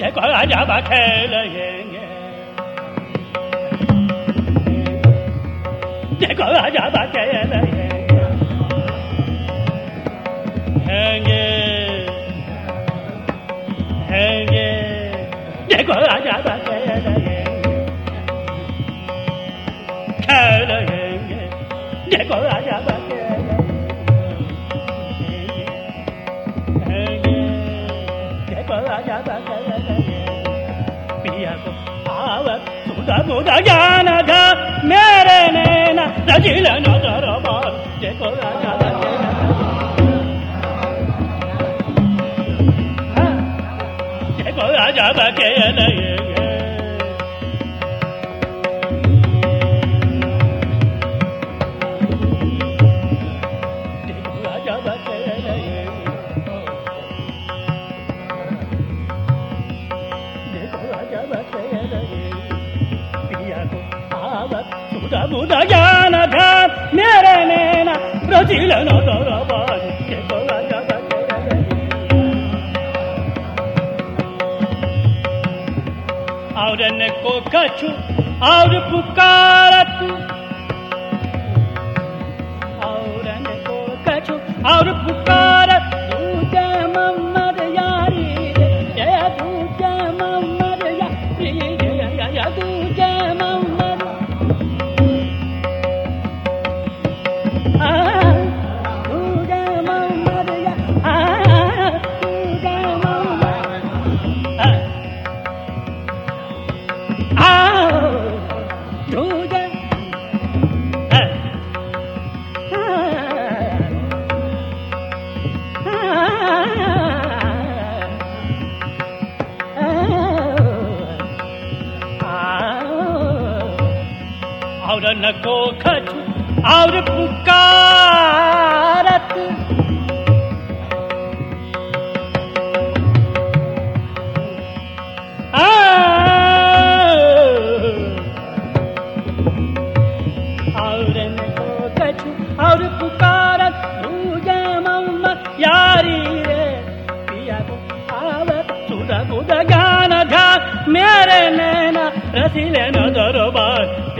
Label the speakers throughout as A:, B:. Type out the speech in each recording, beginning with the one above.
A: 也管俺家把开了眼眼，也管俺家把开了眼眼，眼眼眼眼，也管俺家把开了眼眼，开了眼眼，也管俺家把开。Hãy subscribe cho kênh Ghiền Mì Gõ Để không bỏ lỡ những video hấp dẫn bu da ga na ga me re ne na. Da ji na da ra ba je ra ga da je na je ra ga ba ke ya na buddha buddha jana dhat nere nena rajila no to rabani kekola jagat Audan ko kachu aur pukaratu Audan ko kachu aur pukaratu Jamammad yari Jaya tu Jamammad yari Jaya tu और न को खच और पुकारत और कछु और पुकारत यारी रे पिया को आवत सुधा ज्ञान धा मेरे नैना रसिले नज़र बार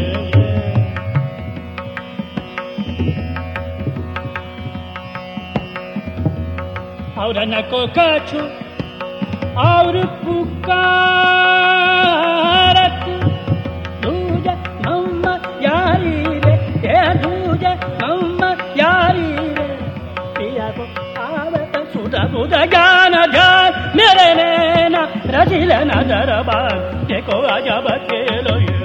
A: aura na kokaču, aur pukarat. Duja mamma yari re, ye mamma yari re. Piya suda buda gana gyan, mere nena rajila na darabar teko ajab kelo ye.